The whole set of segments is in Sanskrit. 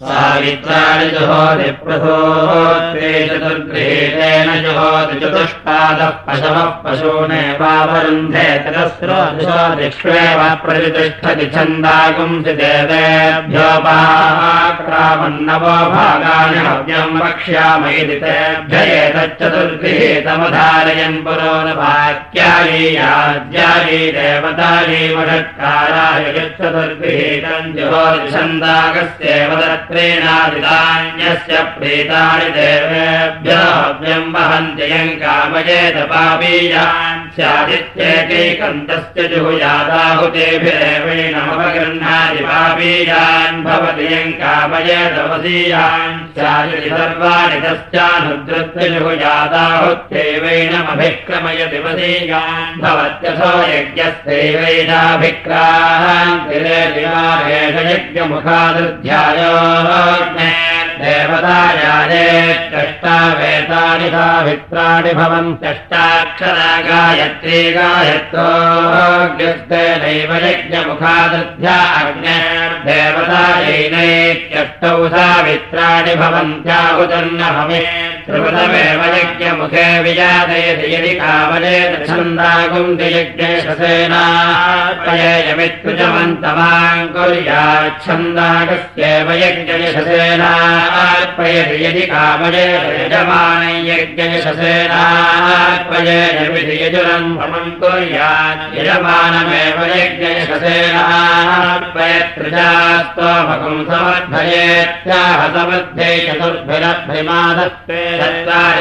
सावित्राणि जुहोति प्रथोत्रे चतुर्गृहेतेन जुहोति चतुष्पादः पशवः पशूने वावरुन्धे ततस्रोदिष्वेव प्रतिष्ठति छन्दागुंसि देवेभ्योपाक्रामन्नवो भागानि हव्यम् वक्ष्याम इति तेभ्य एतच्चतुर्गृहीतमधारयन् पुरो न वाक्यायी याज्यायी देवतायै वषट्काराय यच्चतुर्गृहीतम् जुहोति छन्दागस्येव दत्त न्यस्य प्रीतानि देवेभ्यम् यम् कामयेदपापीयान् स्यादित्येकैकन्तस्य जुहुयादाहुतेभिरेवेणमपगृह्णाति पापीयान् भवति यम् कामयेदवसीयान् स्यादिति सर्वाणि तस्यानुद्रत्य जुहुयादाहुत्यैवैनमभिक्रमयति वसीयान् भवत्यसो यज्ञस्यैवैनाभिक्रान्तिरेश यज्ञमुखादध्याय देवतायाये कष्टावेतानि साभित्राणि भवन्त्यष्टाक्षरा गायत्री गायत्रोऽग्यस्तेनैव यज्ञमुखादध्या अग्नेर्देवतायैनैत्यष्टौ सावित्राणि भवन्त्याहुतन्न भवे त्रिपदमेव यज्ञमुखे विजातयति यदि कामयेत छन्दागुन्ति यज्ञेशसेनायमित्युजमन्तमाम् कुर्याच्छन्दागस्येव यज्ञयशसेनार्पयति यदि कामयेत यजमानै यज्ञयशसेनार्पयेति यजुरम् भ्रमम् कुर्यात् यजमानमेव यज्ञयशसेनार्पयत्रिजास्त्वमकम् समर्थयेत्याह समध्ये चतुर्भिरभ्रिमादत्ते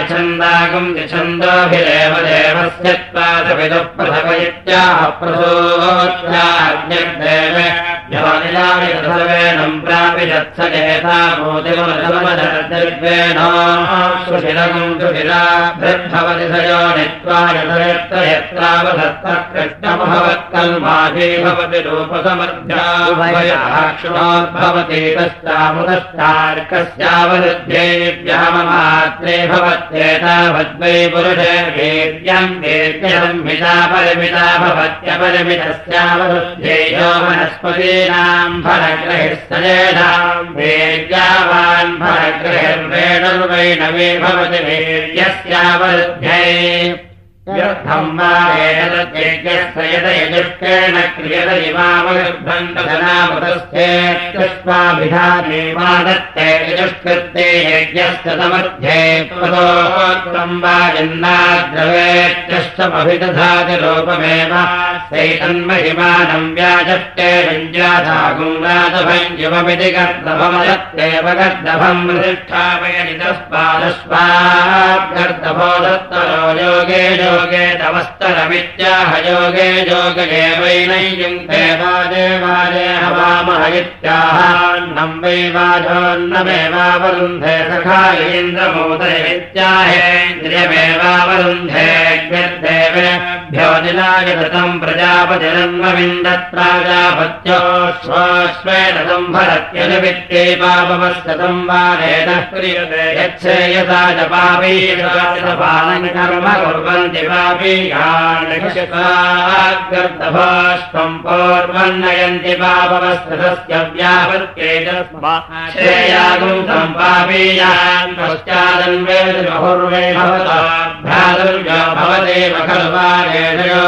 छन्दागम् छन्दोभिरेव देवस्य त्वादविदुः प्रथव इत्याह प्रसोत्याज्ञर्देव योनिलानि सर्वेणम् प्रापि यत्स चेता मोदिमदर्वेण सुशिरगम् सुशिराभ्यर्भवति स यो नित्वायतयत्र यत्रावधत्त कृष्णमभवत्कल्माशी भवति रूपसमर्थ्याभवति तस्यामुदश्चार्कस्यावरुध्येभ्याममात्रे भवत्येतावद्वै पुरुषे वीर्यम् वीर्यसंहिता परिमिता भवत्यपरिमितस्यावरुध्ये यो वनस्पतीनाम् फलग्रहिस्तजेषाम् वीर्यावान् फलग्रहिर्वेणुर्वैणवे भवति वीर्यस्यावरुध्ये व्यर्थम् वा एतद्यज्ञस्य यद यजुष्केण क्रियत इमामगर्भन्तधनामतस्थेत्युष्माभिधानेवादत्ते यजुष्कृत्ते यज्ञस्य समध्ये त्वम् वा जन्नाद्रवेत्यष्टमभिदधाति रूपमेव सैतन्महिमानम् व्याजष्टे भञ्जाधागुङ्गादभञ्जुममिति गर्दभमदत्तेव गर्दभम् प्रतिष्ठापयति तस्मादस्मात् गर्दभो दत्तरो योगे योगे तवस्तरमित्याह योगे योगदेवैनयुङ्क्ते वाजे वाजे हवामह इत्याहान्नं वै वाजोन्नमेवावरुन्धे सखायेन्द्रमोदयेत्याहेन्द्रियमेवावरुन्धेभ्यो निलायतम् प्रजापतिरन्वविन्दत्राजापत्योश्वेन सम्भरत्यनुवित्ते पापवस्ततम् वा नेतः क्रियते यच्छेयसा च कर्म कुर्वन्ति पापीयान् पूर्वन्नयन्ति पापमस्तस्य व्यापत्येतस्माश्रेयागुम् तम् पापीयान् पश्चादन्वेद बहुर्वै भवता भ्रातुर्यो भवदेव खलु वारेणयो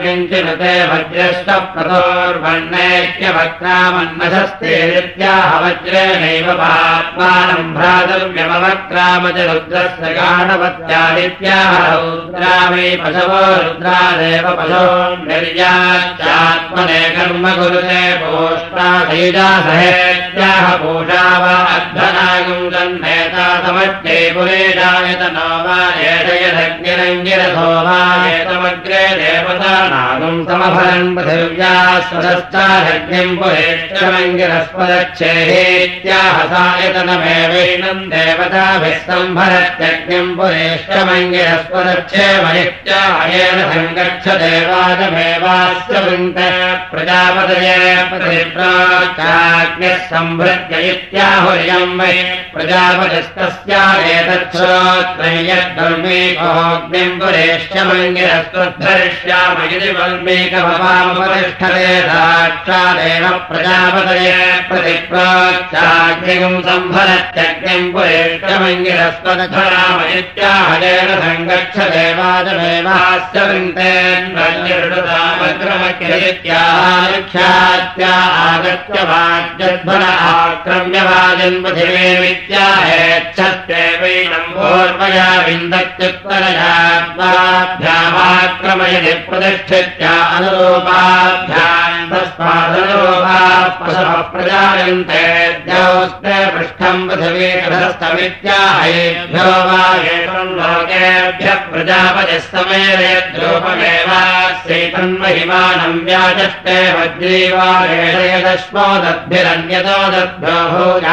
किञ्चिनते वज्रश्च प्रतोर्वण्णैक्यवक्रामन्नशस्तेरित्याह वज्रेणैव पात्मानम् भ्रातुर्यमवक्राम च रुद्रस्य रुद्रामै पशवो रुद्रादेव पशो निर्याच्चात्मने कर्म कुरुते पोष्टाधैजा सहेत्याह पूषा वा पुरेजायतनो वा वा एतमग्रे समफलम् पृथिव्या स्वदश्चारग्निम् पुरेष्टमङ्गिरस्पदच्छेहेत्याह सायतनमेवैनम् देवताभिः सम्भरत्यग्निम् मयित्याहयेन सङ्गच्छ देवादमेवास्य वृन्ते प्रजापतये प्रतिप्राचाग्निः संभृत्ययित्याहुर्यम् वै प्रजापतिस्तस्यादेतच्छ्रोत्रयद्धर्मीकोऽग्निम् पुरेष्यमङ्गिरस्त्वद्धरिष्यामयति वल्मीकमपामुपतिष्ठते साक्षादेव प्रजापतये प्रतिप्राचाग्निगम् सम्भरत्यग्निम् पुरेष्यमङ्गिरस्त्वद्धरामयित्याहयेन सङ्गच्छ देवा आगत्य वाद्यध्वर आक्रम्यवाजन् पृथिवे विद्याहेच्छत्येवैनम् भोर्मया विन्दत्युत्तरयात्माभ्यामाक्रमयति प्रतिष्ठित्या अनुरूपाभ्याम् तस्मादनुरूपाः पशवः प्रजायन्ते द्यौस्ते पृष्ठम् पृथिवी कथस्थमित्याहेभ्यो वा एतम् लोकेभ्यः प्रजापतिः समेरयद्रूपमेवास्यैतन्महिमानम् व्याचष्टे वज्रीवारेणयदश्मो दद्भिरन्यतो दद्भ्यो भूय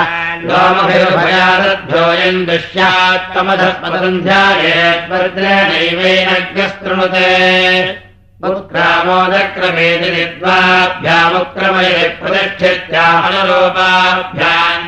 द्वाभ्यामुक्रमयति प्रतिष्ठित्याहनुरूपाभ्याम्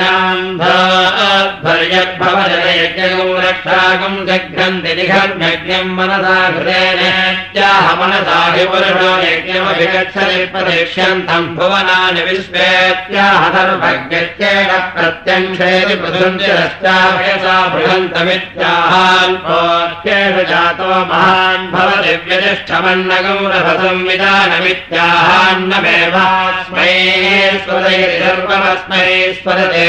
जुहोदिनाम्भर्यद्भवजनयज्ञगम् रक्षागम् जघ्रन्ति निघर्म्यज्ञम् मनसा हृदयनेत्याह मनसा यज्ञमभिगच्छति प्रदिक्ष्यन्तम् भुवनानि विश्वेत्याह पृथुञ्जिरश्चाभयसा बृहन्तमित्याहाल्पोत्येष जातो महान् भवति व्यतिष्ठमन्नगम् रभसंविधानमित्याहान्नमेवास्मै स्वदैर्गर्वमस्मै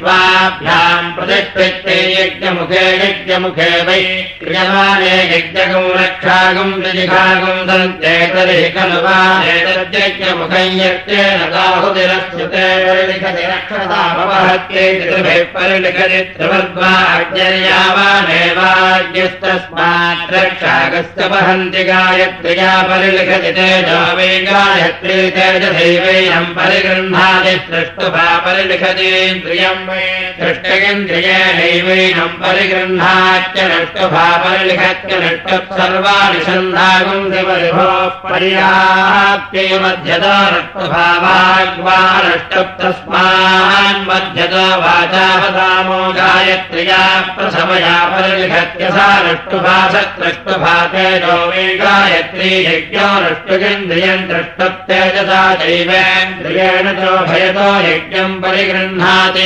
द्वाभ्याम् प्रतिष्ठिते यज्ञमुखे यज्ञमुखे वै क्रियमाणे यज्ञगम् रक्षागम् जिघागम् दन्ते तर्हि खलु वा एतद्यज्ञमुखम् यज्ञेन दाहुतिरक्षते परिलिखति रक्षतामवहत्ये त्रिभिः परिलिखति अज्ञर्यावानेवाज्ञस्तस्मात् रक्षागस्य वहन्ति गायत्र्या परिलिखति तेजो वै गायत्री तेजदैवैनम् परिगृह्णाति सृष्टुभा परिलिखतीन्द्रियम् वै सृष्टगिन्द्रियेणैवैनम् परिगृह्णात्य नष्टुभा परिलिखत्य नष्टुः सर्वाणि छन्दागुम् दिवरिभो पर्याप्त्यै मध्यतो नष्टुभावाग्वा नष्टुः तस्मान् मध्यतो वाचावसामो गायत्र्या प्रसमया परिलिखत्य सा नष्टुभा सत्रष्टुभा तेजो वै गायत्री यज्ञो नष्टुगिन्द्रियम् द्रष्टुप्तेजसा चैवेन्द्रियेण च भयतो यज्ञम् परिगृह्णाति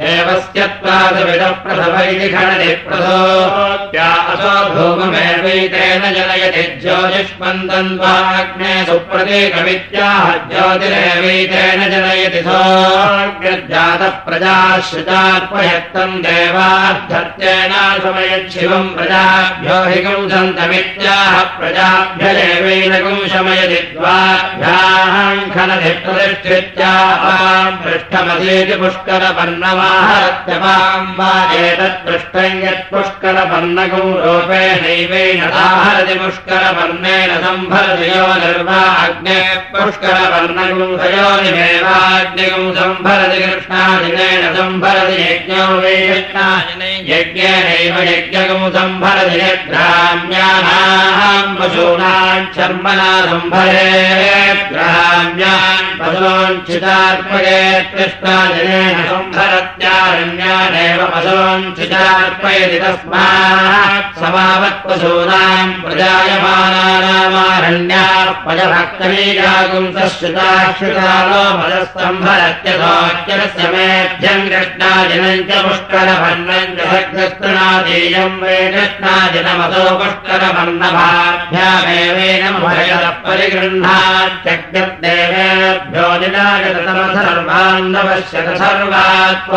देवस्यत्वादविडप्रथमैलिखणनिप्रथोप्या असो धूममेवैतेन जनयति ज्योतिष्पन्दन्वाग्ने सुप्रतीकमित्याह ज्योतिरेवैतेन जनयति सोऽग्रजातः देवार्थत्येनाशमयच्छिवम् प्रजाभ्यो सन्तमित्याह प्रजाभ्यरेवैनकम् शमयति द्वाभ्याः प्रतिष्ठित्या पृष्ठमधीति आहरत्यपाम् वा एतत्पृष्टम् यत्पुष्करपर्णकम् रूपेणैवेन दाहरति पुष्करपर्णेन सम्भरति यो निर्वा अग्ने पुष्करपर्णकम् सयोनिमेवाग्निकम् सम्भरति कृष्णादिनेन सम्भरति यज्ञो वै कृष्णादिने यज्ञेनैव यज्ञकम् सम्भरति यद्ग्राम्यानाम् पशूनाम् शर्मणा सम्भरे ग्राम्यान् पशूञ्चितार्पयेत् कृष्णादिनेन सम्भरत् समावत्पशूनाम् पजभक्तमीजागुंसश्रुताश्रुतालो मदस्तम्भरत्यथोच्चरस्य मेध्यम् कृष्णाजनय वर्णम् च पुष्करवर्णम् च सकृष्णादेयम् वे कृष्णादिनमसो पुष्करवर्णभाभ्यामेवेन परिगृह्णाच्चग्देवेभ्यो निरागततम सर्वान्नपश्यत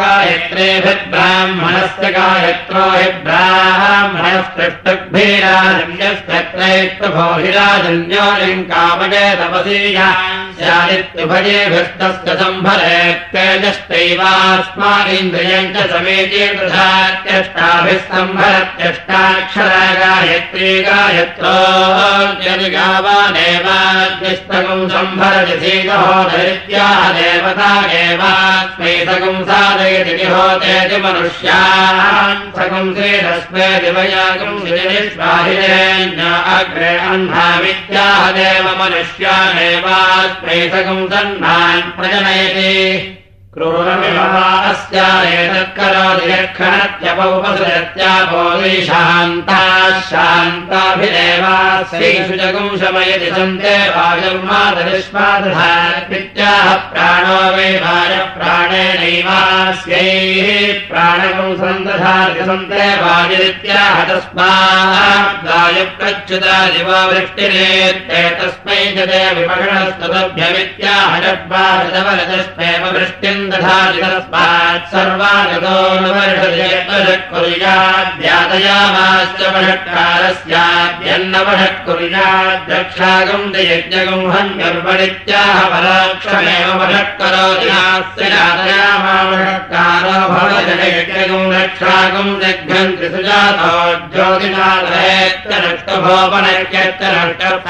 दिशन्दोभिरेव गायत्रेभिर्ब्राह्मणस्य गायत्रो हि ब्राह्मणस्पृष्टुभिराजन्यस्त्रैष्टभोहिराजन्योलिम् कामये तपसीया स्यादित्युभयेभिस्तस्य सम्भरेत्यजष्टैवास्मादिन्द्रियम् च समेते दधात्यष्टाभिः सम्भरत्यष्टाक्षरा गायत्री गायत्रो धरित्याः देवता एवास्मै सकम् मनुष्यान् सकम् श्रीरस्मै दिवयागम् श्रीनिष्वाहिरेण्य अग्रे अह्नामित्याह देव मनुष्यानेवास्मै सकम् सन्नान् प्रजनयति क्रूरमिवास्यायतत्करोदियक्षणत्यपौपसृत्यापोलिशान्ताः शान्ताभिदेवास्यैषु जगुम् शमयति सन्ते प्राणो वायुरित्याह वायुप्रच्युता दिवो वृष्टिरेत्ते तस्मै च ते विमगणस्तदभ्यमित्याह षड्वादवरजस्मेव वृष्टिम् दधाति तस्मात् सर्वागतो न वर्षकुर्याद्यादयामाश्च वषट्कारस्याद्यन्नवषत्कुर्याद्रक्षागम् दयज्ञगम् हन्यर्वणित्याह पराक्षमेव वषट्करोति यादयामावषट्कारो भवजयज्ञगम् रक्षागम् जघ्नम् त्रिसुजातो ज्योतिनाथयेत्यरक्तभोपनक्यत्र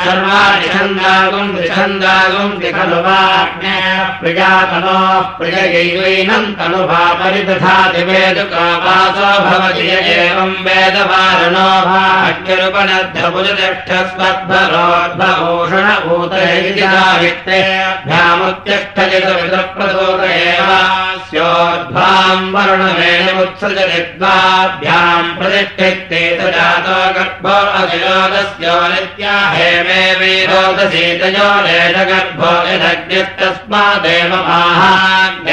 सर्वाणि छन्दागुम् त्रिछन्दागुम् खलु वाग्ने प्रियातनोः प्रियैवैनम् तनुभापरिदधाति वेदुकावासो भवति य एवम् वेदवारणो भाग्यरुपनद्धभुजतिष्ठस्वद्भरोद्भूषण ऊतैतिहावित्तेभ्यामुत्तिष्ठजितविदप्रदोत एवास्योद्भाम् वरुणमेणमुत्सृजति द्वाभ्याम् प्रतिष्ठित्ते तजातो गर्भो अगिरोदस्यो नित्या हेमे वेदोदसीतयो लेशगर्भो यदग्निस्तस्मादेव माहाग्नेचारुर्विभृतमोषधेष्वित्याह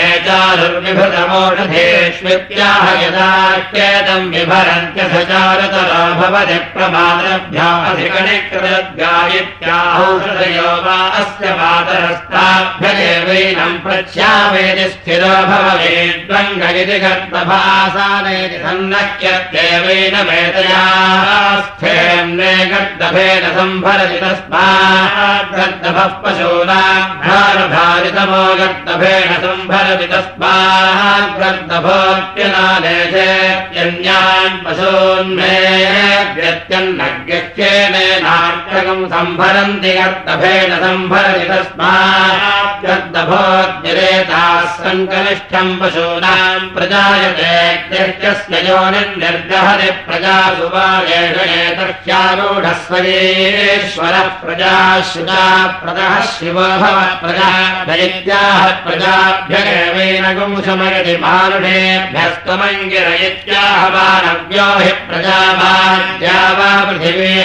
भवति प्रमादभ्यामधिगणिकृतद्गायित्याहौषधयो वा अस्य मातरस्ताभ्यदेवैनम् प्रच्यावेति स्थिरो भवेद्वङ्गयति वेतयास्थेम्ने गर्दभेन सम्भरति तस्मात् गर्दभः सम्भरति व्यत्यन्नग्यश्चेनेनार्थकम् सम्भरन्ति गर्दभेन सम्भरति तस्मात् गर्दभोद्यरेताः सङ्कनिष्ठम् पशूनाम् प्रजायते त्यक्यस्य योनिर्निर्गहति प्रजासु वा एषणेतस्यारूढस्वयेश्वरः प्रजाश्रुता प्रदः शिवो भव प्रजा दैत्याः प्रजाभ्यगेवेन गुंशमयति इत्याह मानव्यो हि प्रजाभाज्या वा पृथिवी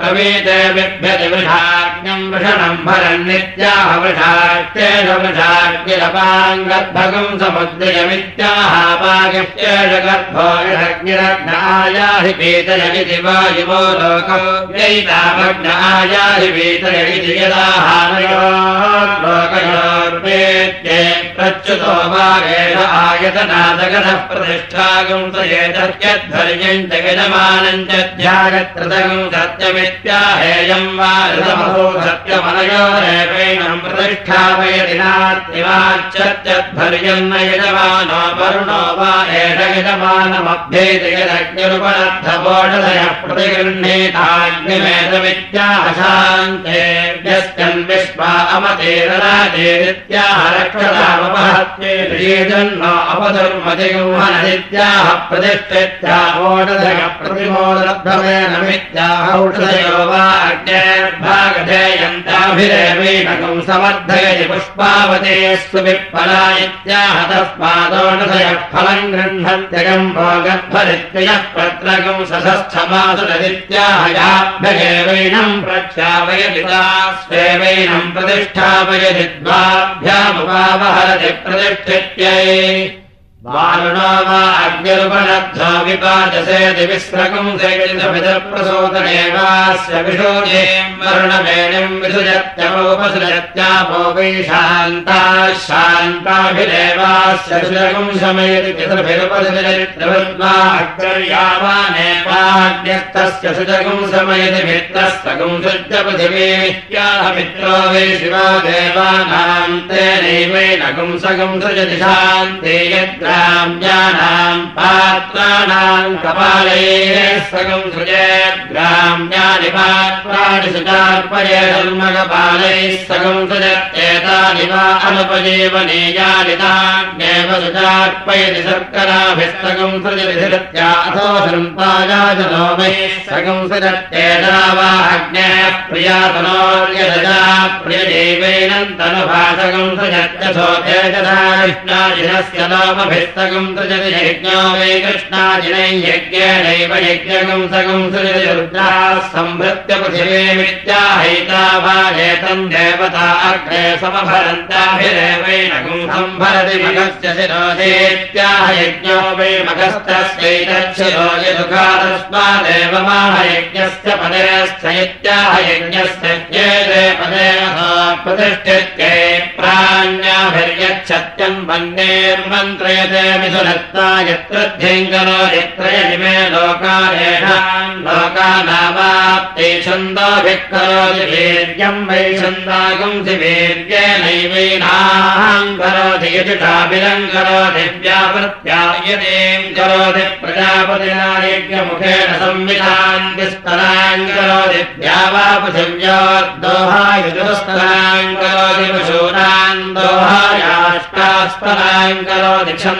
प्रवीते बिभ्यति वृषाग्निम् वृषणम् भरन्नित्याह वृषाक्तेष वृषाग्निरपाङ्गद्भगम् समुद्रयमित्याह पागित्येष गर्भो यदग्निरग्नायाहि पीतयमिति वायुवो लोकौ व्यैतामग्नायाहि पीतयमिति यदाहानयो लोकयोर्वेत्ये प्रच्युतो वा एष आयतनादगतः प्रतिष्ठागम् एतद्यध्वर्यम् च यजमानम् च ध्यागत्रतगम् सत्यमित्याहेयम् वा ऋतमसो सत्यमनयोरेवैणम् प्रतिष्ठापयति नात्रिवाच्यध्वर्यम् न यजमानो वरुणो वा यदग्निरुपलब्धपोषधयः प्रतिगृह्णीताग्निमेतमित्याहशान्ते यस्यन् विश्वा अमतेरराजेरित्याह रक्षतामपहत्येजन्म अपधर्मतिगुहनदित्याह प्रतिष्ठित्याहोषधय प्रतिमोदलब्धमेनमित्याह औषधयो वा अग्नेर्भागधेयन्ताभिरेवैनकम् समर्थयति पुष्पावते सुविप्फला इत्याह तस्मादोषधयः फलम् गृह्णन्त्यगम् भोगद्भरित्ययः पत्रकम् सशस्थमासुरदित्याहयाभ्यगेवैनम् प्रख्यापयति स्वेवैनम् प्रतिष्ठापयति द्वाभ्यामुपावहरति प्रतिष्ठित्यै वारुणो वा अग्निरुपलब्धो विपाचसेति विस्रकम् सेवितप्रसोदनेवास्य विशोजेम् वरुणवेणिम् वै शान्ताः शान्ताभिरेवास्य सुजगम् शमयति पितृभिरुपसृजत्रिवद्वा अग्रर्यावानेवाग्न्यस्तस्य सुजगम् शमयति पृथिवीत्याह मित्रो वै शिवा तेनैवैनगम् सगम् सृजति शान्ते यत्र ग्राम्याणाम् पात्राणाम् कपालैः सगम् सृजेत् ग्राम्यानि पात्राणि धर्मकपालैः सगम् सृजत्येतानि वा अनुपजीवनीयानि तान्येव सुचार्पयति शर्कराभिस्तकम् सृजति। सृत्या अथो सम्पायाजनोमैः सगम् सृजत्येता वा अग्नेः प्रियातनोर्यदजा प्रियदेवैनन्तनुभासकम् सृजत्यथो तेजदा कृष्णाजिनस्य लोमभिः सृजति यज्ञो वै कृष्णाजिनै यज्ञेनैव यज्ञकम् सकम् सृजति रुद्राः संभृत्य सम्भरति मघस्य शिरोधेत्याह यज्ञो वै यदुका तस्मादेव माह यज्ञस्य ज्ञेते पदे प्रतिष्ठित्यै प्राण्याभिर्यच्छत्यम् वन्येर्मन्त्रयते मिथुनत्ता यत्र ध्यङ्करो यत्रयनिमे लोकारेषाम् लोकानावाप्ते छन्दोभिः करोति वीर्यम् वै छन्दागुंसि वीर्येनैवैनाम् करोति यजुषाभिलम् करोति व्यावृत्यायतीम् करोति प्रजापतिनायज्ञमुखेन संविधान् विस्तरान् करोति द्यावापृथिव्योर्दोहायुजुस्तरान् करोति पशूनान् दोहायाष्टास्तरान् करोति छन्दसाम्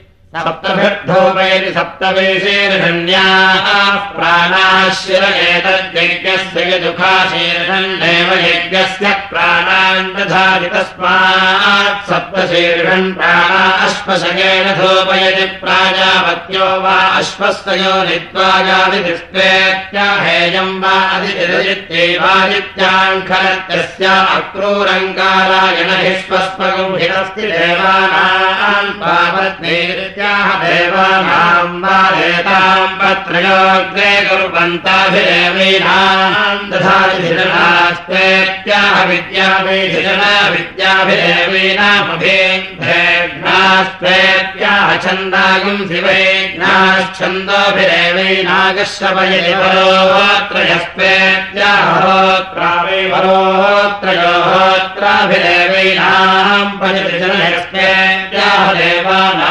सप्तभिर्धूपैति सप्तवेशेर्षण्याः प्राणाशिर एतद्यज्ञस्य यदुखाशीर्षन्नेव यज्ञस्य प्राणान् तस्मात् सप्तशीर्षन् प्राणा अश्वशकेन धूपयति प्राजापत्यो वा अश्वस्तयो नित्वाजादिष्टेत्याहेयम् वा अधितिरजित्यैवादित्याङ्खरत्यस्य अक्रूरङ्कारायण हिष्वस्पगम् हिरस्ति देवानाम् देवानाम् वा एताम् पत्रयोग्रे विद्याभिधिजना विद्याभिरेवीनामभिघ्नास्तेत्याह छन्दागम् शिवैघ्नाश्छन्दोभिरेवैनागश्रवयति परोत्रयस्तेत्याहोत्रावै परोत्रयोहोत्राभिरेवैनाम् पञ्चजनयस्तेत्याह देवानाम्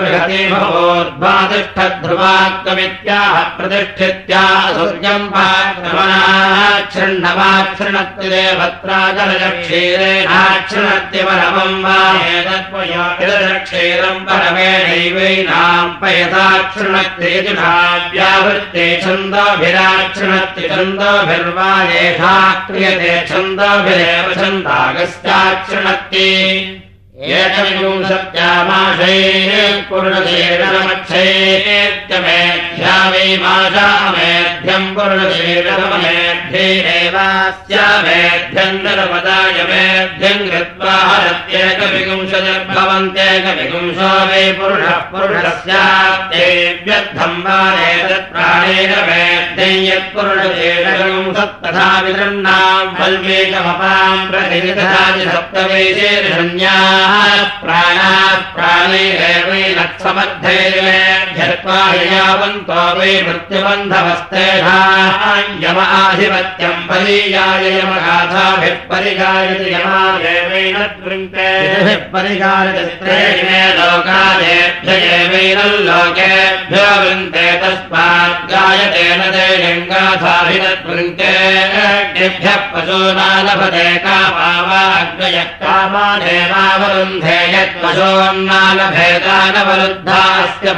बृहति भवोर्ध्वातिष्ठध्रुवात्वमित्याह प्रतिष्ठित्याह सूर्यम् पाक्रमणाच्छृण्णवाच्छृणत्ति देवत्राजलक्षीरेण नाक्षणत्य परमम् वा एतत्क्षेरम् परमेणैवैनाम् पयथाक्षणत्यजुषा व्यावृत्ते छन्दोभिराक्षणत्य छन्दोभिर्वा येषा क्रियते छन्दोभिरेव छन्दागस्याक्षणत्ये एकविंशत्यामाशैः पूर्णशेरमक्षेत्यमेध्या वै माशामेध्यम् पूर्णशेरममेध्यैरेवास्यामेध्यम् नरपदाय मेध्यम् कृत्वा हरत्येकविंशतिर्भवन्त्येकविंशो वै पुरुषः पुरुषस्यात्येव्यर्थम् वा एतत्प्राणेन मेध्यम् यत्पुरुषशेरविंशत्तथा विदृह्णाम् बल्वेकमपाम् प्रतिनिधता सप्तवैशेर्षण्याः प्राणाः प्राणैरेवैनत्समर्थैर्वेभ्यर्त्वा यावन्तो वै मृत्युबन्धवस्तेषाम् आधिपत्यम् बलीयाय यमगाथाभिः परिगायति यमादेवैनद्वृङ्के परिगायतिस्त्रेणे लोकादेभ्य एवैनल्लोकेभ्यो वृन्ते तस्मात् गायतेन तेजङ्गाथाभिनद्वृङ्केभ्यः पशूनालभते कामावाग्नयः कामादेवावरुन्धे यत्पशोन्नालभेदानवरुद्धास्य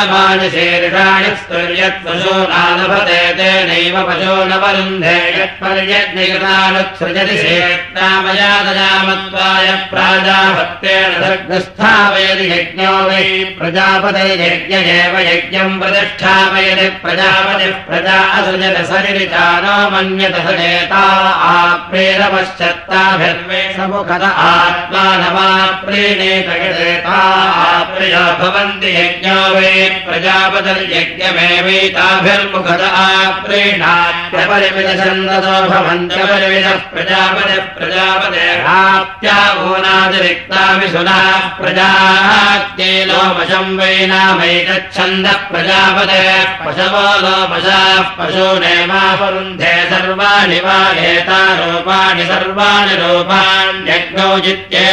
पशवस्तुर्यत्पर्यज्ञकृतानकृतेर्यज्ञवेशसङ्कुर्याद्यत्सर्गस्थापयेद्यादयामानशीर्षाणि स्तुर्यत्पशूनालभते तेनैव पशो न वरुन्धे यत्पर्यज्ञकृतानुत्सृजति शेत्तामयादयामत्वाय प्राजाभक्तेन सर्गस्थापयति यज्ञो वै प्रजापतिर्यज्ञ एव यज्ञम् प्रतिष्ठापयति प्रजापतिः प्रजा असृजत सरिरिचानो मन्यत सनेता आप्रेरपश्चत्ताभिर्वे समुखत आत्मानमाप्रीणेत यदेता आप्रिया भवन्ति यज्ञो वै प्रजापतिर्यज्ञमेवैताभिर्मुखत आप्रीणात्यपरिमितछन्दसो भवन्त्यपरिमितः प्रजापतिः प्रजापतेराप्त्या ऊनातिरिक्ताभिसुनाः प्रजात्ये लोमशम् वै नामैकच्छन्दः प्रजापते पशवो लोमशाः पशूनेमावरुन्धे सर्वाणि वा एता रूपाणि सर्वाणि रूपाण्यग्नौ चित्ये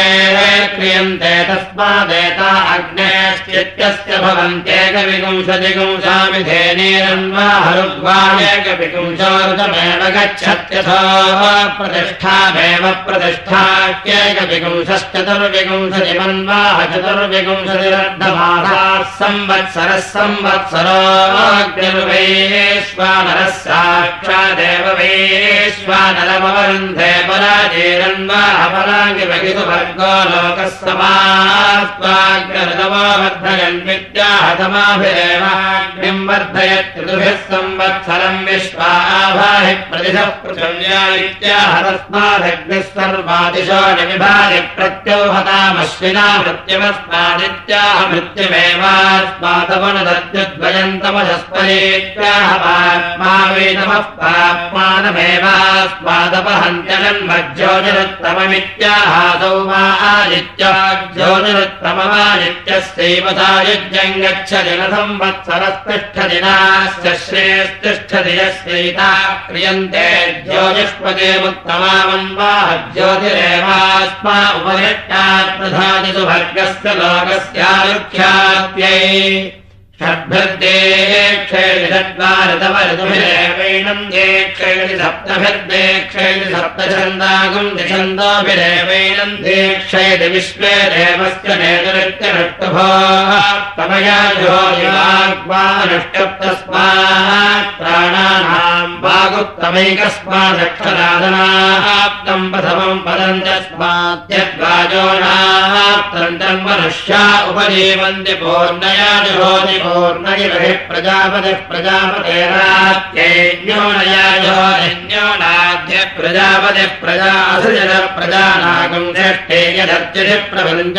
क्रियन्ते तस्मादेता अग्नेश्चित्यस्य भवन्त्येकविपुंशतिगुंसामिधेनेरन्वाहरुग्वाणेकविपुंशोरुतमेव गच्छत्यथो प्रतिष्ठामेव प्रतिष्ठाख्यैकविपुंशश्चतुर्विपुंशतिमन्वाह चतुर्विपुंशतिरर्धमासाः संवत्सरः संवत्सरो वर्धयन् विद्याहतमाभिरेवाग्निम् वर्धयत् ऋतुभिः संवत्सरम् विश्वाभाहि प्रतिशः पृथिव्या इत्याहतस्मादग्निः सर्वादिशो न विभाति प्रत्योहतामश्विना मृत्युमस्मादित्याह मृत्युमेवास्मादवनदद्युद्वयन्तमशस्परेत्याह पाप्मा वेदमः पाप्मानमेवास्मादपहन्त्यजन्मज्योतिरुत्तममित्याहासौ वा आदित्य ज्योतिरुत्तममादित्यस्यैव सायुज्यम् गच्छ जनसंवत्सरस्तिष्ठदिनाश्च श्रेयस्तिष्ठति यस्यैता क्रियन्ते ज्योतिष्पदेमुत्तमामन्वाह ज्योतिरेवास्मा उपरिष्टात् प्रधाति सुभर्गस्य लोकस्यायुख्यात्यै षड्भिर्दे क्षेणि षड्वारतवरतुभिरेवैणम् ये क्षेणि सप्तभिर्दे क्षेणि सप्तछन्दागम् द्विछन्दोभिरेवैणम् दे क्षेणि विश्वे देवस्य जोगिवाग्वानुष्टप्तस्मात् प्राणानाम् वागुत्तमैकस्मादक्षराधनाप्तम् प्रथमम् पदम् तस्मात् यद्वाजोणाप्तम् तन्मनुष्या उपजीवन्ति पूर्णया जुहोति पूर्णगिरिः प्रजापतिः नाद्य प्रजापतिः प्रजासृजन प्रजानागम् षष्ठे यदर्चिः प्रपञ्च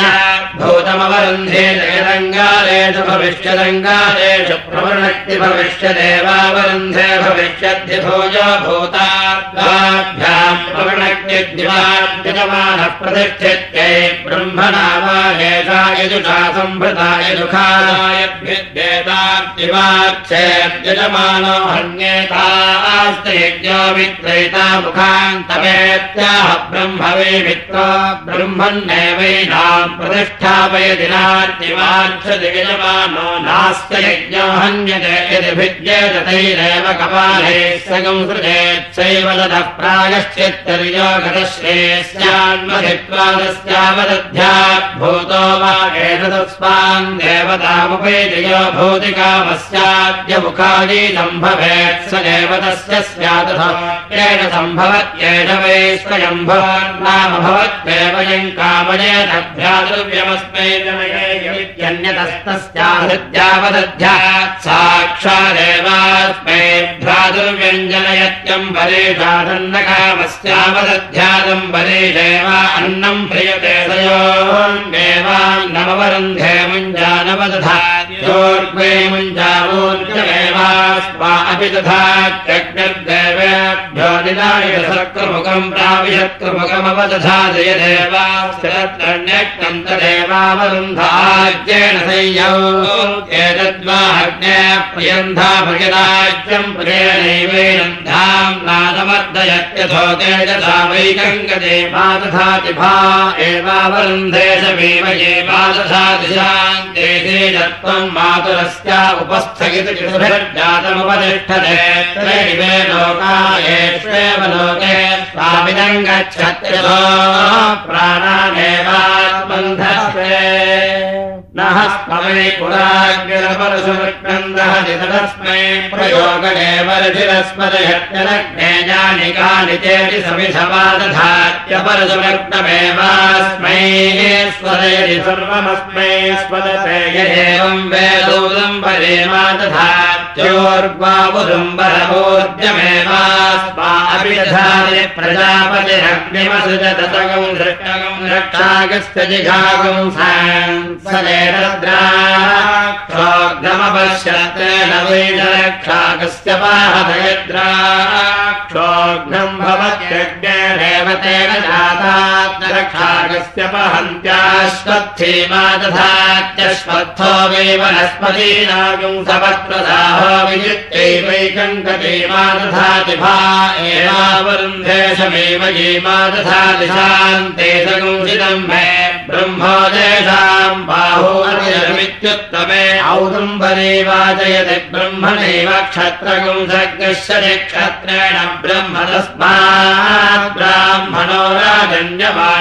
भूतमवरुन्धे जयरङ्गालेषु भविष्यदङ्गालेषु प्रवृणक्ति भविष्यदेवावरुन्धे भविष्यद्धि भोज भूताभ्याम् प्रवणक्यद्यमानः प्रतिष्ठित्यै ब्रह्मणावायेषा यजुषा सम्भृताय दुःखायद्येताद्यमाक्षेद्यजमानो हन्येतास्ते यज्ञो वित्रयिता मुखान्तमेत्याह ब्रह्मवे मित्रो ब्रह्मण्येवैनाम् प्रतिष्ठापयदिनाद्यमाक्षति यजमानो नास्त यज्ञो हन्यते यदि भिद्येत तैरेव कपाले सगम् सृजेत्सैव दधः प्रायश्चित्तर्यो गतश्रेयस्यान्मधित्वादस्यावदध्यात् भूतो वा देवतामुपैजयो मुखादी सम्भवेत् स एव तस्य स्यादथ। येन सम्भवत्येष वै स्वयम् भवन्नाम भवत्वेवयम् कामयेतभ्याद्रव्यमस्मै जनयेत्यन्यतस्तस्याहृद्यावदध्यात् साक्षादेवास्मै भ्रातुर्व्यञ्जनयत्यम् बलेशादन्नकामस्यावदध्यातम् बलेशैव अन्नम् प्रियते तयोन्देवान्नमवरुन्धे मुञ्जावोर्जमेवास्मा अपि संयौ एतद्वाग्ने प्रियन्धा भगदाज्यम् प्रियणैवैरन्धाम् नादमर्दयत्यथो तेजसा वैकङ्गते पादधाति भा एवावरुन्धे पादधाति शान्ते तेजत्वम् मातुरस्या त्रैवे लोका स्वामिदम् गच्छत्यथो प्राणानेवात्मन्धस्ते नः स्मवे पुराग्रपरशुवृक्नन्दः नितरस्मै प्रयोगदेवरधिरस्मदयत्यलग्ने जानिकानि चेति समिधवादधात्यपरशुवृक्नमेवास्मै स्वदयति सर्वमस्मै स्वदते यदेवम् वेदोदम् परेमादधात्योर्ग्वावुदुम्बरभोज्यमेवास्मा अपि दधाति प्रजापतिरग्निमसृजतगम् दृष्टगम् रक्षागस्य जिघागम् क्षोग्नमपश्यत्तेन वैजरक्षाकस्य पाहदयद्राक्षोघ्नम् भवत्यग्नेरेव तेन जातात्मरक्षाकस्य पहन्त्याश्वत्थीमा दधात्यश्वत्थो वै वनस्पतीनागम् सपत्प्रदाहो विजित्यैवैकङ्कतीमा दधाति भा एवावरुन्धे शमेव गीमा दधाति शान्ते सगुंसिदम् मे ब्रह्मोदेशाम् बाहो अर्यमित्युत्तमे औदुम्बरे वाचयति ब्रह्मणैव क्षत्रगुं सग्रश्यति क्षत्रेण ब्रह्म तस्मात् ब्राह्मणो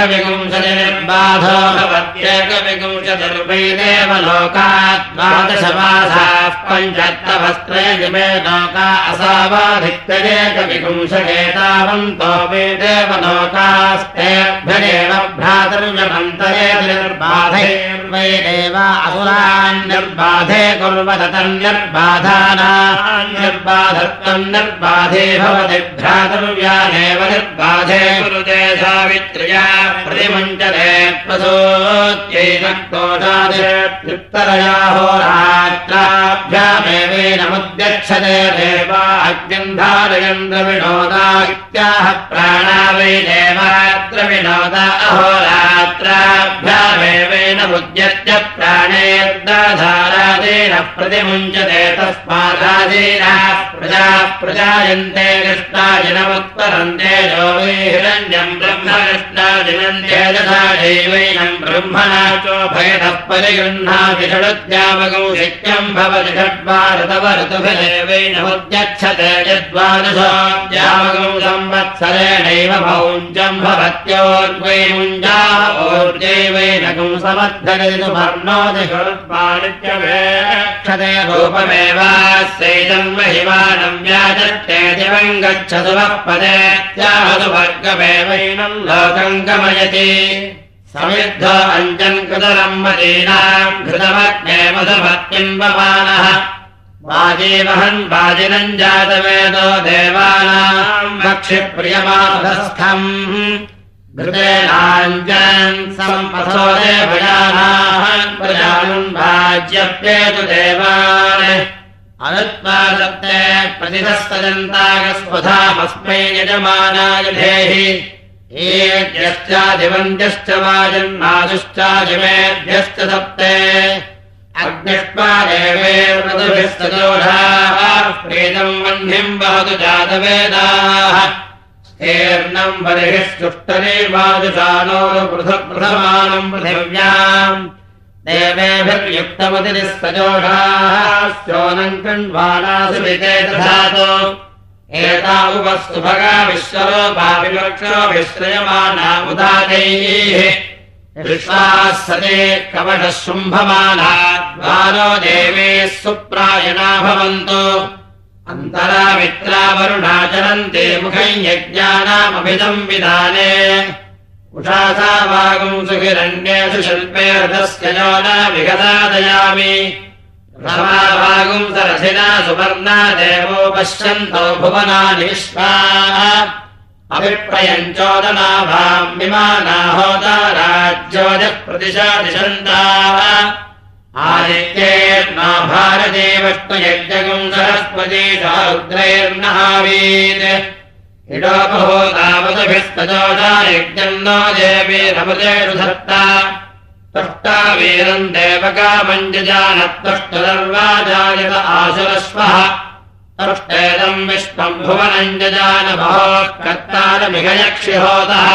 एकविगुंशनिर्बाधो भवत्येकविगुंशदुर्वैदेव लोकात् द्वादशमासाः पञ्चत्तभस्त्रे इमे लोका असावाधित्येकविगुंशकेतावन्तो वेदेव लोकास्तेभ्यगेव भ्रातृव्यमन्तरे निर्बाधैर्वै असुरान् निर्बाधे कुर्वदतन्निर्बाधानान् निर्बाधत्वम् निर्बाधे भवति भ्रातृव्यानेव निर्बाधे। कुरुते सावित्र्या प्रतिमुञ्चते प्रसोत्यैनक्तोषादित्तरया होरात्राभ्यामेवेनमुद्यक्षते देवा अग्निम् धारयन्द्रविनोदा इत्याह प्राणा वै देवात्रविनोदा अहोरात्राभ्यामेवेन मुद्यत्य प्राणेर्दाधारादेन प्रतिमुञ्चते तस्मादादीनाः प्रजा प्रजायन्ते कृष्णाजिनमुत्तरन्ते जो वै हिरण्यम् ब्रह्म दैवैनम् ब्रह्मणा चोभयतः परिगृह्णाति षडुद्यावगौ शक्यम् भवति षड्वारतव ऋतुभिदेवैनमुद्यक्षते यद्वादशोद्यावगौ संवत्सरेणैव भौञ्जम् ओर्जैवैनकम् समर्थगति सुपर्णोति षड्वाणित्यवेक्षते रूपमेवास्यैदम् महिमानम् व्याचष्टे दिवम् गच्छतु वः पदेत्याहतु वर्गमेवैनम् लोकम् गमयति। समिद्ध अञ्जन् कृतरम् मदीनाम् वमानः वाजीवहन् वाजिनम् जातवेदो देवानाम् भक्षिप्रियमाधस्थम् घृतेनाञ्जन् सम्पथो देवयानान् प्रजानन् वाज्यप्येतु देवान् अनुत्पादत्ते प्रतिदस्तजन्तागस्वधामस्मै यजमानाय धेहि एभ्यश्चादिवन्द्यश्च वाजन्मादुश्चादिमेभ्यश्च सप्ते अग्निष्पादेवेर्मृदुभिस्तजोषाः प्रीतम् वह्निम् वहतु जातवेदाः बलिभिः सुष्टने वाजुषाणोरुपृथक्पृथमानम् पृथिव्याम्। कृण्वाणासु विते दधातु। एता उपस्तु भगा विश्वरोपाभिवक्षोभिश्रयमानामुदादैः विश्वाः सदे कवटः शुम्भमाना द्वारो देवेः सुप्रायणा भवन्तु अन्तरामित्रावरुणाचरन्ते मुखम् यज्ञानामभिदम् विधाने। उषासा वागुम् सुहिरण्येषु शिल्पे रथस्य यो न विगदादयामि रमाभागुम् सरथिना सुवर्णा देवो पश्यन्तो भुवनानि विश्वाः अभिप्रयञ्चोदनाभाम् विमानाहोता राज्योजः प्रतिशादिशन्ताः आदित्येर्ना भारते विष्णुयज्ञगुम् सरस्वती सारुद्रैर्नहावीत्। इडोपहो तावदभिस्तजोषा यज्ञम् नो देवीरमृतेषु धत्ता तुष्टा वीरम् देवकामञ्जजानत्तुष्टदर्वाजायत आसुरश्वः तुष्टेदम् विश्वम् भुवनम् जजानभो कर्तारमिघयक्षिहोतः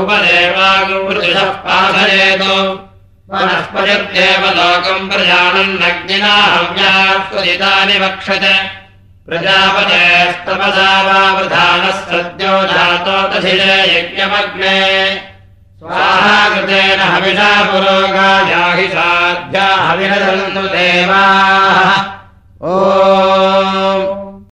उपदेवागुरुषः पाधयेतु वनस्पतिर्देव लोकम् प्रजानन्नग्निना हव्यास्वदितानि वक्षते। प्रजापतेस्तपसा वा वृधानः सद्यो जातोतधिरे यज्ञमग्ने। स्वाहा कृतेन हविषा पुरोगायाहि साध्या हविरसन्तु देवाः